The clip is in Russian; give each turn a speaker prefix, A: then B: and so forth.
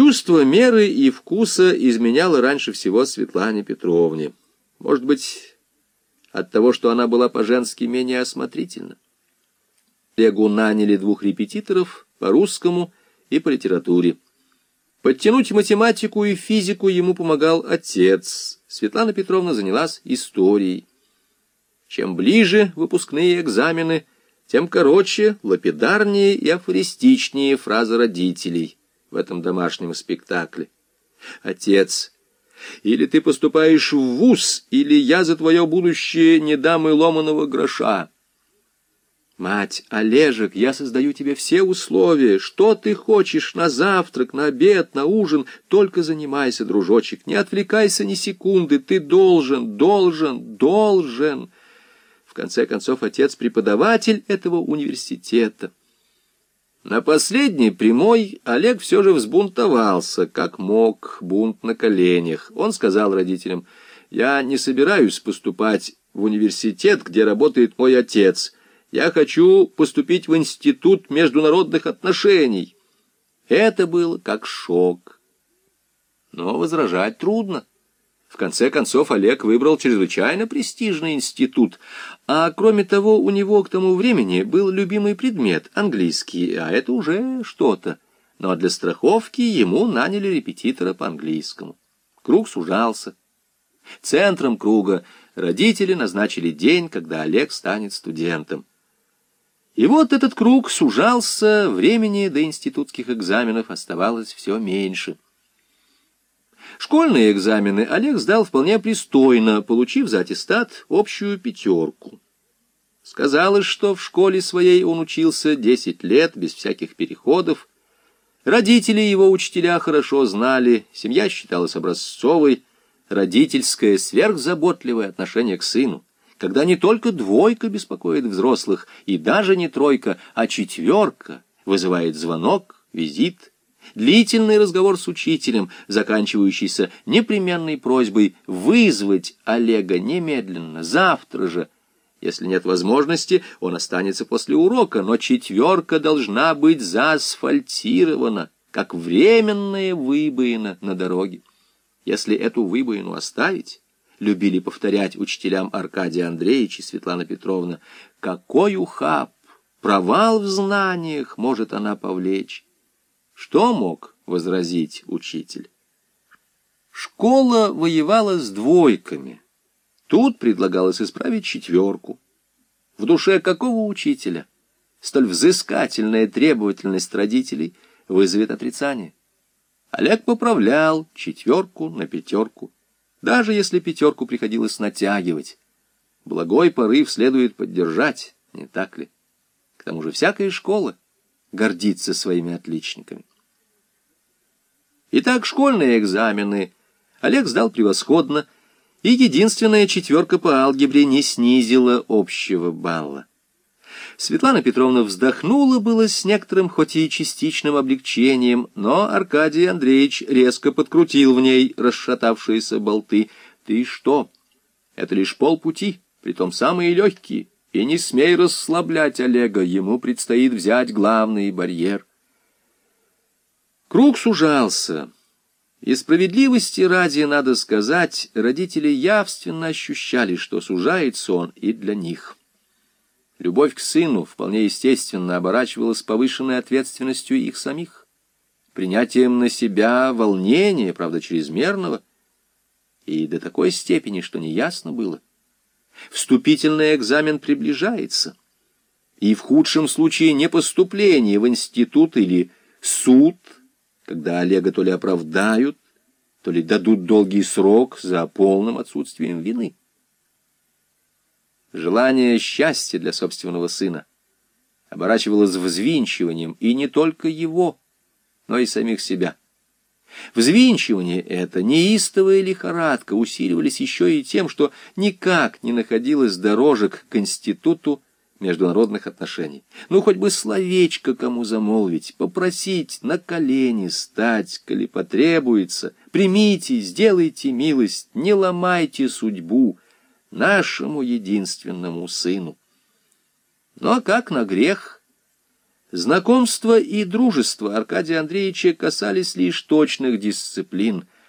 A: Чувство меры и вкуса изменяло раньше всего Светлане Петровне. Может быть, от того, что она была по-женски менее осмотрительна. Олегу наняли двух репетиторов по русскому и по литературе. Подтянуть математику и физику ему помогал отец. Светлана Петровна занялась историей. Чем ближе выпускные экзамены, тем короче, лапидарнее и афористичнее фразы родителей в этом домашнем спектакле. Отец, или ты поступаешь в вуз, или я за твое будущее не дам и ломаного гроша. Мать, Олежек, я создаю тебе все условия. Что ты хочешь на завтрак, на обед, на ужин? Только занимайся, дружочек, не отвлекайся ни секунды. Ты должен, должен, должен. В конце концов, отец преподаватель этого университета. На последней прямой Олег все же взбунтовался, как мог, бунт на коленях. Он сказал родителям, «Я не собираюсь поступать в университет, где работает мой отец. Я хочу поступить в Институт международных отношений». Это было как шок. Но возражать трудно. В конце концов, Олег выбрал чрезвычайно престижный институт, а кроме того, у него к тому времени был любимый предмет — английский, а это уже что-то. Но для страховки ему наняли репетитора по английскому. Круг сужался. Центром круга родители назначили день, когда Олег станет студентом. И вот этот круг сужался, времени до институтских экзаменов оставалось все меньше — Школьные экзамены Олег сдал вполне пристойно, получив за аттестат общую пятерку. Сказалось, что в школе своей он учился десять лет, без всяких переходов. Родители его учителя хорошо знали, семья считалась образцовой, родительское сверхзаботливое отношение к сыну, когда не только двойка беспокоит взрослых, и даже не тройка, а четверка вызывает звонок, визит, длительный разговор с учителем, заканчивающийся непременной просьбой вызвать Олега немедленно, завтра же. Если нет возможности, он останется после урока, но четверка должна быть заасфальтирована, как временная выбоина на дороге. Если эту выбоину оставить, любили повторять учителям Аркадий Андреевич и Светлана Петровна, какой ухаб, провал в знаниях может она повлечь. Что мог возразить учитель? Школа воевала с двойками. Тут предлагалось исправить четверку. В душе какого учителя столь взыскательная требовательность родителей вызовет отрицание? Олег поправлял четверку на пятерку, даже если пятерку приходилось натягивать. Благой порыв следует поддержать, не так ли? К тому же всякая школа гордится своими отличниками. Итак, школьные экзамены Олег сдал превосходно, и единственная четверка по алгебре не снизила общего балла. Светлана Петровна вздохнула было с некоторым, хоть и частичным облегчением, но Аркадий Андреевич резко подкрутил в ней расшатавшиеся болты. «Ты что? Это лишь полпути, притом самые легкие, и не смей расслаблять Олега, ему предстоит взять главный барьер». Круг сужался. И справедливости ради, надо сказать, родители явственно ощущали, что сужается он и для них. Любовь к сыну вполне естественно оборачивалась повышенной ответственностью их самих, принятием на себя волнения, правда, чрезмерного, и до такой степени, что неясно было. Вступительный экзамен приближается, и в худшем случае не поступление в институт или суд — когда Олега то ли оправдают, то ли дадут долгий срок за полным отсутствием вины. Желание счастья для собственного сына оборачивалось взвинчиванием и не только его, но и самих себя. Взвинчивание это, неистовая лихорадка, усиливались еще и тем, что никак не находилось дорожек к институту международных отношений. Ну, хоть бы словечко кому замолвить, попросить, на колени стать, коли потребуется. Примите, сделайте милость, не ломайте судьбу нашему единственному сыну. Ну, а как на грех? Знакомство и дружество Аркадия Андреевича касались лишь точных дисциплин,